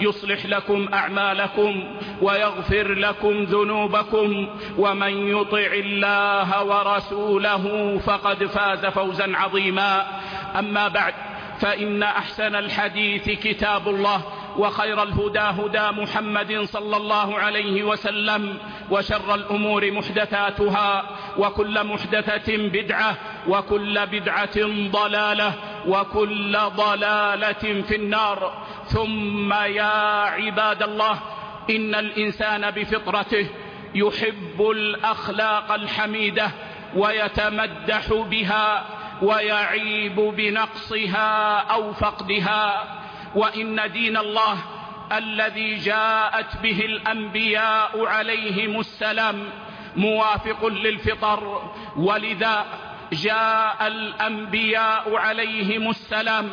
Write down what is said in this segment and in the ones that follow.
يصلح لكم أعمالكم ويغفر لكم ذنوبكم ومن يطع الله ورسوله فقد فاز فوزا عظيما. أما بعد فإن أحسن الحديث كتاب الله. وخير الهدى هدى محمد صلى الله عليه وسلم وشر الأمور محدثاتها وكل محدثة بدعة وكل بدعة ضلالة وكل ضلالة في النار ثم يا عباد الله إن الإنسان بفطرته يحب الأخلاق الحميدة ويتمدح بها ويعيب بنقصها أو فقدها وإن دين الله الذي جاءت به الأنبياء عليهم السلام موافق للفطر ولذا جاء الأنبياء عليهم السلام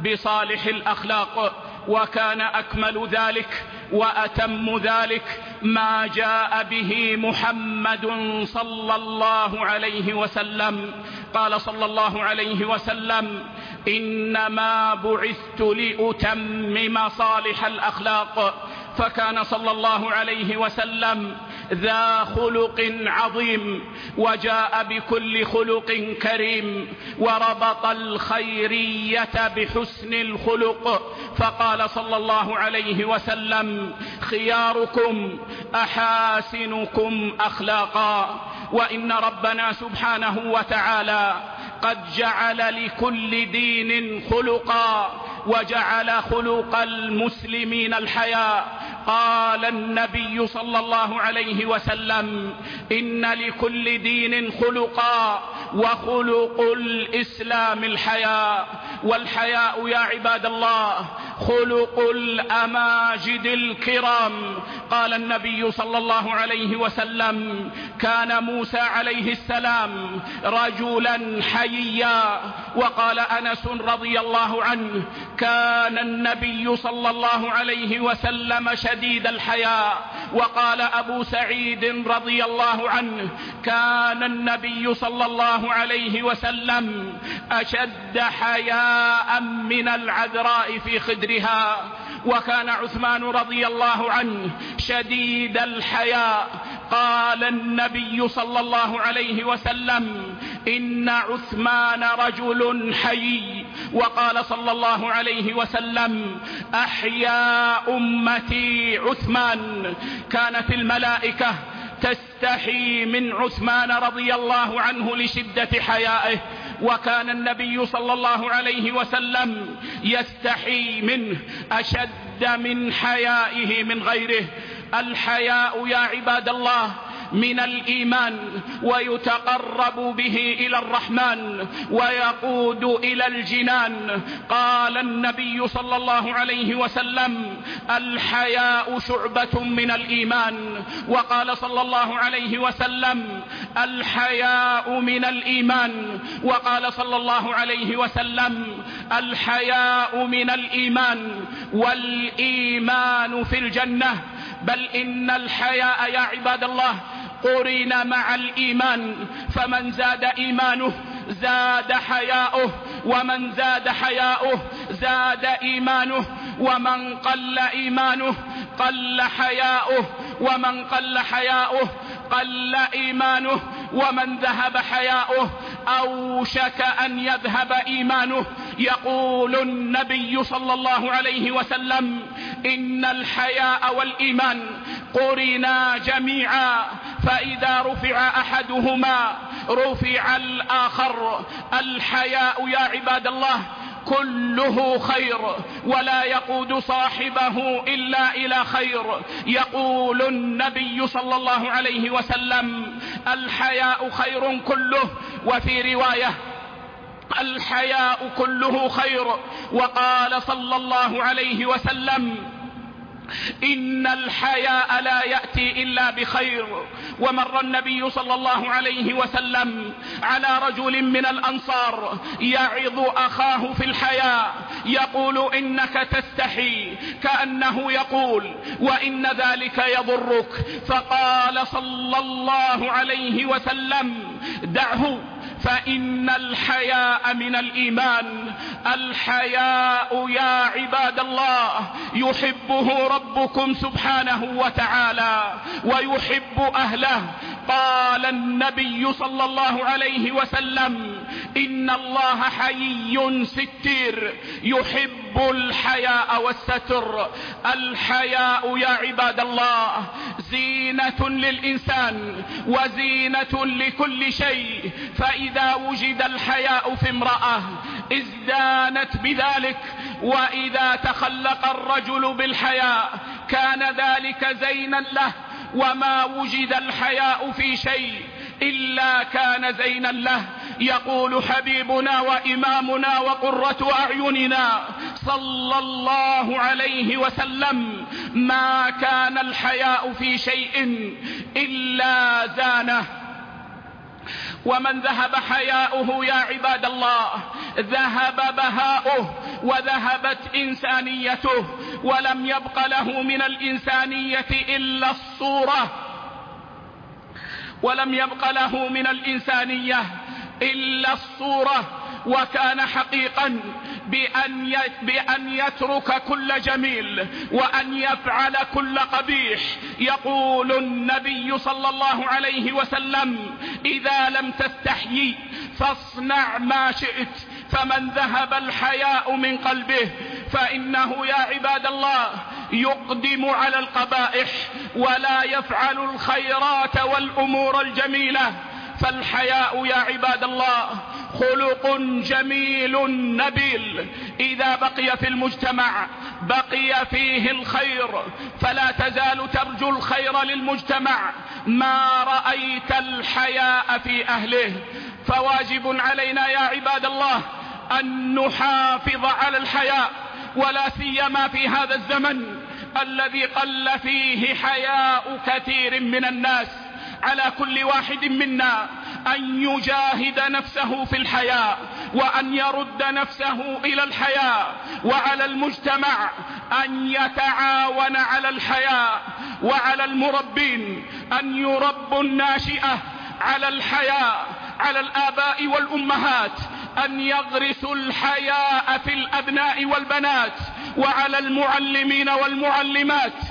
بصالح الأخلاق وكان أكمل ذلك وأتم ذلك ما جاء به محمد صلى الله عليه وسلم قال صلى الله عليه وسلم إنما بعثت لأتمم صالح الأخلاق. فكان صلى الله عليه وسلم ذا خلق عظيم وجاء بكل خلق كريم وربط الخيرية بحسن الخلق. فقال صلى الله عليه وسلم خياركم أحاسنكم أخلاقا وإن ربنا سبحانه وتعالى قد جعل لكل دين خلقا وجعل خلق المسلمين الحياء قال النبي صلى الله عليه وسلم إن لكل دين خلقا وخلق الإسلام الحياء والحياء يا عباد الله خلق الأماجد الكرام. قال النبي صلى الله عليه وسلم كان موسى عليه السلام رجلا حييا. وقال أنس رضي الله عنه كان النبي صلى الله عليه وسلم شديد الحياء. وقال أبو سعيد رضي الله عنه كان النبي صلى الله عليه وسلم أشد حياء من العذراء في خدر. صدرها وكان عثمان رضي الله عنه شديد الحياء. قال النبي صلى الله عليه وسلم إن عثمان رجل حي. وقال صلى الله عليه وسلم أحيا أمتي عثمان. كانت الملائكة تستحي من عثمان رضي الله عنه لشدة حيائه. وكان النبي صلى الله عليه وسلم يستحي منه أشد من حيائه من غيره. الحياء يا عباد الله من الإيمان ويتقرب به إلى الرحمن ويقود إلى الجنان. قال النبي صلى الله عليه وسلم الحياء شعبة من الإيمان. وقال صلى الله عليه وسلم الحياء من الإيمان. وقال صلى الله عليه وسلم الحياء من الإيمان والإيمان في الجنة. بل إن الحياء يا عباد الله قورينا مع الإيمان فمن زاد إيمانه زاد حياؤه ومن زاد حياؤه زاد إيمانه ومن قل إيمانه قل حياؤه ومن قل حياؤه قل إيمانه ومن ذهب حياؤه أوشك أن يذهب إيمانه. يقول النبي صلى الله عليه وسلم إن الحياء والإيمان قرنا جميعا. فإذا رفع أحدهما رفع الآخر. الحياء يا عباد الله كله خير ولا يقود صاحبه إلا إلى خير. يقول النبي صلى الله عليه وسلم الحياء خير كله. وفي رواية الحياء كله خير. وقال صلى الله عليه وسلم ان الحياء لا ياتي الا بخير ومر النبي صلى الله عليه وسلم على رجل من الانصار يعظ اخاه في الحياء يقول انك تستحي كانه يقول وان ذلك يضرك فقال صلى الله عليه وسلم دعه فإن الحياء من الإيمان الحياء يا عباد الله يحبه ربكم سبحانه وتعالى ويحب أهله قال النبي صلى الله عليه وسلم ان الله حي ستير يحب الحياء والستر الحياء يا عباد الله زينة للإنسان وزينة لكل شيء فإذا وجد الحياء في امرأة ازدانت بذلك وإذا تخلق الرجل بالحياء كان ذلك زينا له وما وجد الحياء في شيء إلا كان زينا له. يقول حبيبنا وإمامنا وقرة أعيننا. صلى الله عليه وسلم. ما كان الحياء في شيء إلا زانه. ومن ذهب حياؤه يا عباد الله. ذهب بهاؤه وذهبت إنسانيته. ولم يبق له من الإنسانية إلا الصورة. ولم يبق له من الإنسانية إلا الصورة وكان حقيقا بأن, بأن يترك كل جميل وأن يفعل كل قبيح. يقول النبي صلى الله عليه وسلم إذا لم تستحيي فاصنع ما شئت فمن ذهب الحياء من قلبه فإنه يا عباد الله يقدم على القبائح ولا يفعل الخيرات والأمور الجميلة. فالحياء يا عباد الله خلق جميل نبيل. إذا بقي في المجتمع بقي فيه الخير. فلا تزال ترجو الخير للمجتمع. ما رأيت الحياء في أهله. فواجب علينا يا عباد الله أن نحافظ على الحياء. ولا سيما في هذا الزمن الذي قل فيه حياء كثير من الناس على كل واحد منا أن يجاهد نفسه في الحياء وأن يرد نفسه إلى الحياء وعلى المجتمع أن يتعاون على الحياء وعلى المربين أن يربوا الناشئة على الحياء على الآباء والأمهات أن يغرسوا الحياء في الأبناء والبنات وعلى المعلمين والمعلمات.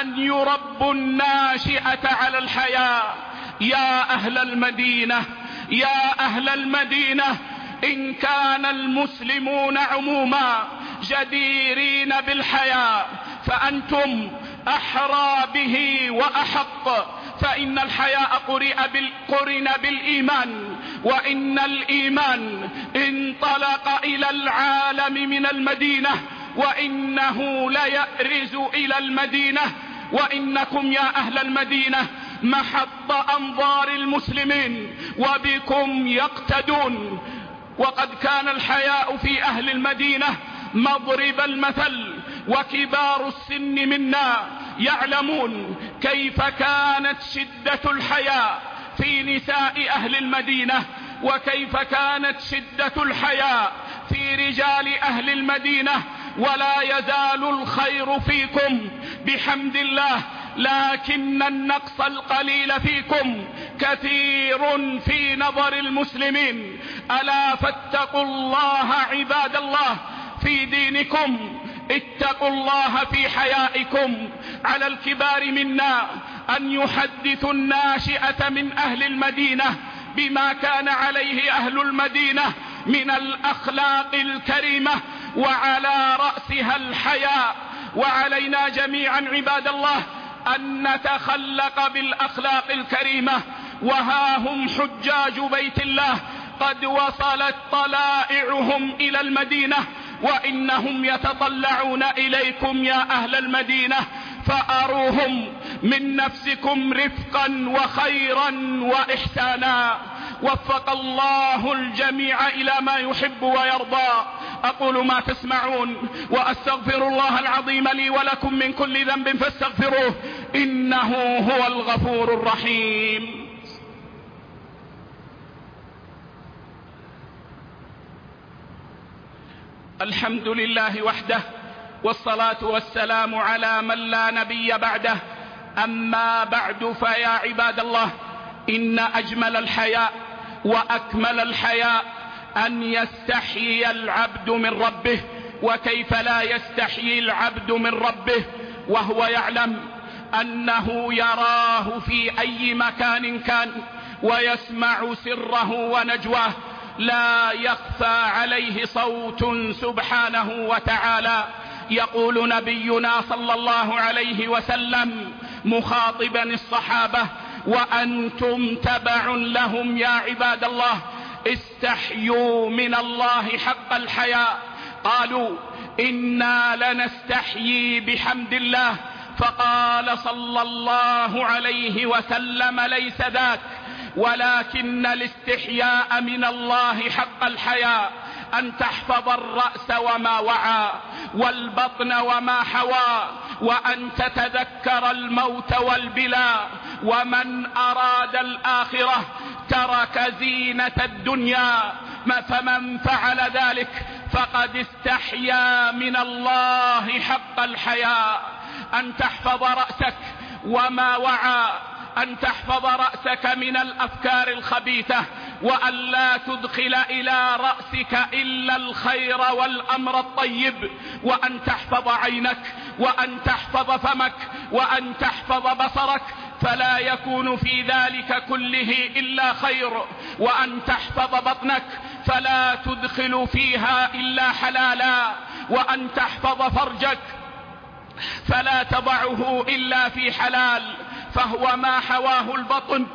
أن يربوا الناشئة على الحياء. يا أهل المدينة يا أهل المدينة إن كان المسلمون عموما جديرين بالحياء فأنتم أحرى به وأحق. فإن الحياء قرئ قرن بالإيمان وإن الإيمان انطلق إلى العالم من المدينة وإنه ليأرز إلى المدينة وإنكم يا أهل المدينة محط أنظار المسلمين وبكم يقتدون. وقد كان الحياء في أهل المدينة مضرب المثل وكبار السن منا يعلمون كيف كانت شدة الحياة في نساء أهل المدينة وكيف كانت شدة الحياة في رجال أهل المدينة ولا يزال الخير فيكم بحمد الله لكن النقص القليل فيكم كثير في نظر المسلمين ألا فاتقوا الله عباد الله في دينكم اتقوا الله في حيائكم على الكبار منا أن يحدثوا الناشئة من أهل المدينة بما كان عليه أهل المدينة من الأخلاق الكريمة وعلى رأسها الحياء. وعلينا جميعا عباد الله أن نتخلق بالأخلاق الكريمة. وها هم حجاج بيت الله. قد وصلت طلائعهم إلى المدينة. وإنهم يتطلعون إليكم يا أهل المدينة فأروهم من نفسكم رفقا وخيرا وإحسانا وفق الله الجميع إلى ما يحب ويرضى أقول ما تسمعون وأستغفر الله العظيم لي ولكم من كل ذنب فاستغفروه إنه هو الغفور الرحيم الحمد لله وحده والصلاة والسلام على من لا نبي بعده. أما بعد فيا عباد الله إن أجمل الحياء وأكمل الحياء أن يستحيي العبد من ربه وكيف لا يستحيي العبد من ربه؟ وهو يعلم أنه يراه في أي مكان كان ويسمع سره ونجواه. لا يخفى عليه صوت سبحانه وتعالى. يقول نبينا صلى الله عليه وسلم مخاطبا الصحابة وأنتم تبع لهم يا عباد الله استحيوا من الله حق الحياء. قالوا إنا لنستحيي بحمد الله فقال صلى الله عليه وسلم ليس ذاك. ولكن الاستحياء من الله حق الحياء أن تحفظ الرأس وما وعى والبطن وما حوى وأن تتذكر الموت والبلا ومن أراد الآخرة ترك زينة الدنيا فمن فعل ذلك فقد استحيا من الله حق الحياء. أن تحفظ رأسك وما وعى أن تحفظ رأسك من الأفكار الخبيثة وأن لا تدخل إلى رأسك إلا الخير والأمر الطيب وأن تحفظ عينك وأن تحفظ فمك وأن تحفظ بصرك فلا يكون في ذلك كله إلا خير وأن تحفظ بطنك فلا تدخل فيها إلا حلالا وأن تحفظ فرجك فلا تضعه إلا في حلال فهو ما حواه البطن.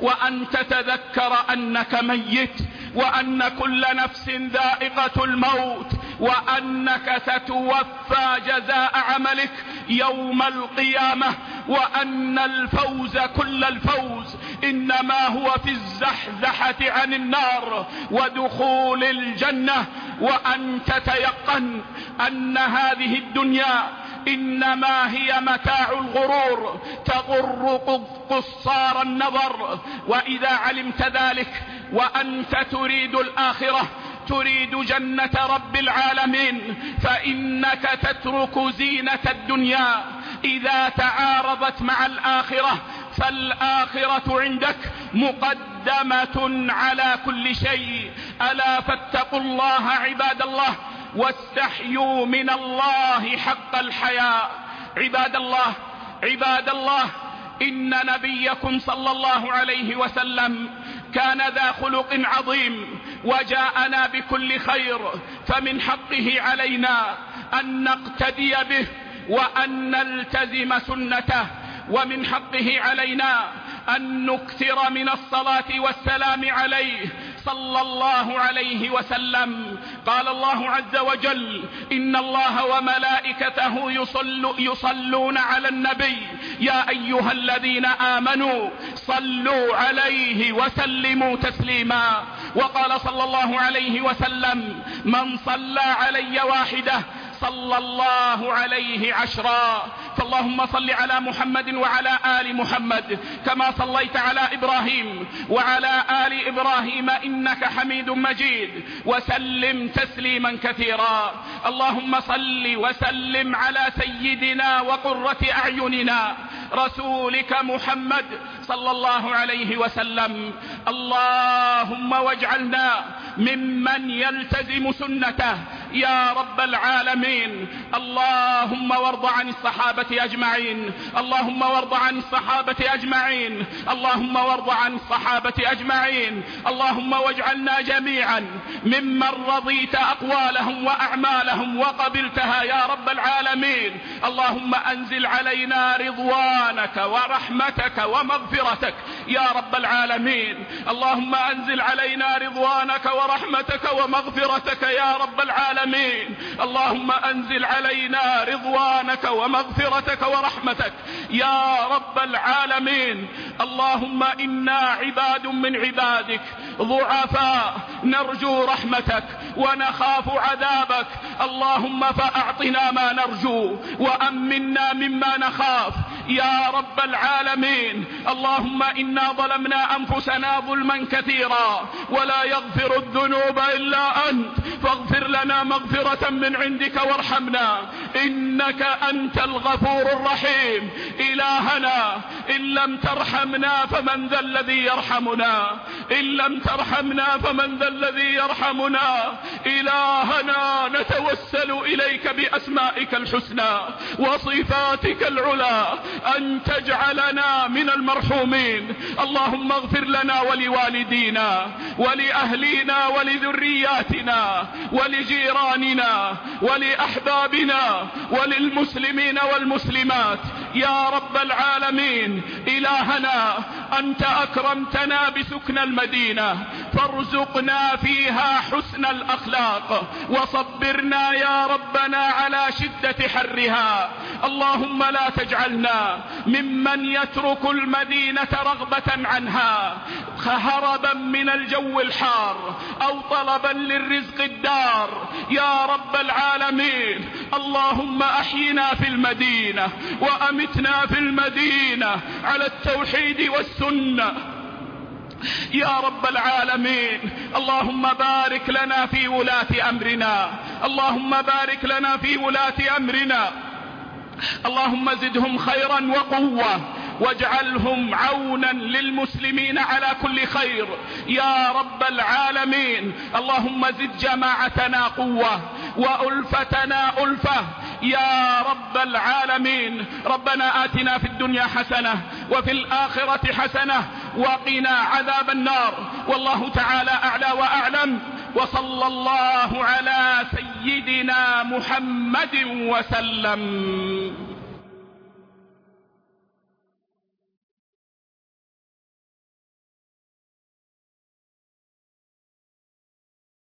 وأن تتذكر أنك ميت وأن كل نفس ذائقة الموت وأنك ستوفى جزاء عملك يوم القيامة وأن الفوز كل الفوز. إنما هو في الزحزحة عن النار ودخول الجنة. وأن تتيقن أن هذه الدنيا إنما هي متاع الغرور. تغر قصار النظر. وإذا علمت ذلك وأنت تريد الآخرة تريد جنة رب العالمين فإنك تترك زينة الدنيا. إذا تعارضت مع الآخرة فالآخرة عندك مقدمة على كل شيء. ألا فاتقوا الله عباد الله. واستحيوا من الله حق الحياء. عباد الله عباد الله إن نبيكم صلى الله عليه وسلم كان ذا خلق عظيم وجاءنا بكل خير فمن حقه علينا أن نقتدي به وأن نلتزم سنته ومن حقه علينا أن نكثر من الصلاة والسلام عليه صلى الله عليه وسلم. قال الله عز وجل إن الله وملائكته يصل يصلون على النبي. يا أيها الذين آمنوا صلوا عليه وسلموا تسليما. وقال صلى الله عليه وسلم من صلى علي واحدة صلى الله عليه عشرا. فاللهم صل على محمد وعلى آل محمد كما صليت على إبراهيم وعلى آل إبراهيم إنك حميد مجيد. وسلم تسليما كثيرا. اللهم صل وسلم على سيدنا وقرة أعيننا. رسولك محمد صلى الله عليه وسلم. اللهم واجعلنا ممن يلتزم سنته. يا رب العالمين. اللهم وارض عن الصحابة أجمعين. اللهم وارض عن الصحابة أجمعين. اللهم وارض عن الصحابة أجمعين. اللهم واجعلنا جميعا ممن رضيت أقوالهم وأعمالهم وقبلتها. يا رب العالمين. اللهم أنزل علينا رضوان رضوانك ورحمتك ومغفرتك. يا رب العالمين اللهم أنزل علينا رضوانك ورحمتك ومغفرتك. يا رب العالمين اللهم أنزل علينا رضوانك ومغفرتك ورحمتك. يا رب العالمين اللهم إنا عباد من عبادك. ضعفاء نرجو رحمتك ونخاف عذابك. اللهم فأعطنا ما نرجو وأمنا مما نخاف. يا رب العالمين. اللهم إنا ظلمنا أنفسنا ظلما كثيرا ولا يغفر الذنوب إلا أنت. فاغفر لنا مغفرة من عندك وارحمنا. إنك أنت الغفور الرحيم. إلهنا إن لم ترحمنا فمن ذا الذي يرحمنا. إن لم ترحمنا فمن ذا الذي يرحمنا. إلهنا نتوسل إليك بأسمائك الحسنى وصفاتك العلا أن تجعلنا من المرحومين. اللهم اغفر لنا ولوالدينا ولأهلينا ولذرياتنا ولجيراننا ولأحبابنا وللمسلمين والمسلمات. يا رب العالمين إلهنا أنت أكرمتنا بسكن المدينة فارزقنا فيها حسن الأخلاق وصبرنا يا ربنا على شدة حرها. اللهم لا تجعلنا ممن يترك المدينة رغبة عنها هربا من الجو الحار أو طلبا للرزق الدار. يا رب العالمين اللهم أحينا في المدينة وأمتنا في المدينة على التوحيد والسنة. يا رب العالمين اللهم بارك لنا في ولاة أمرنا. اللهم بارك لنا في ولاة أمرنا. اللهم زدهم خيرا وقوة. واجعلهم عونا للمسلمين على كل خير. يا رب العالمين اللهم زد جماعتنا قوة وألفتنا ألفة. يا رب العالمين ربنا آتنا في الدنيا حسنة وفي الآخرة حسنة وقنا عذاب النار. والله تعالى أعلى وأعلم. وصلى الله على سيدنا محمد وسلم.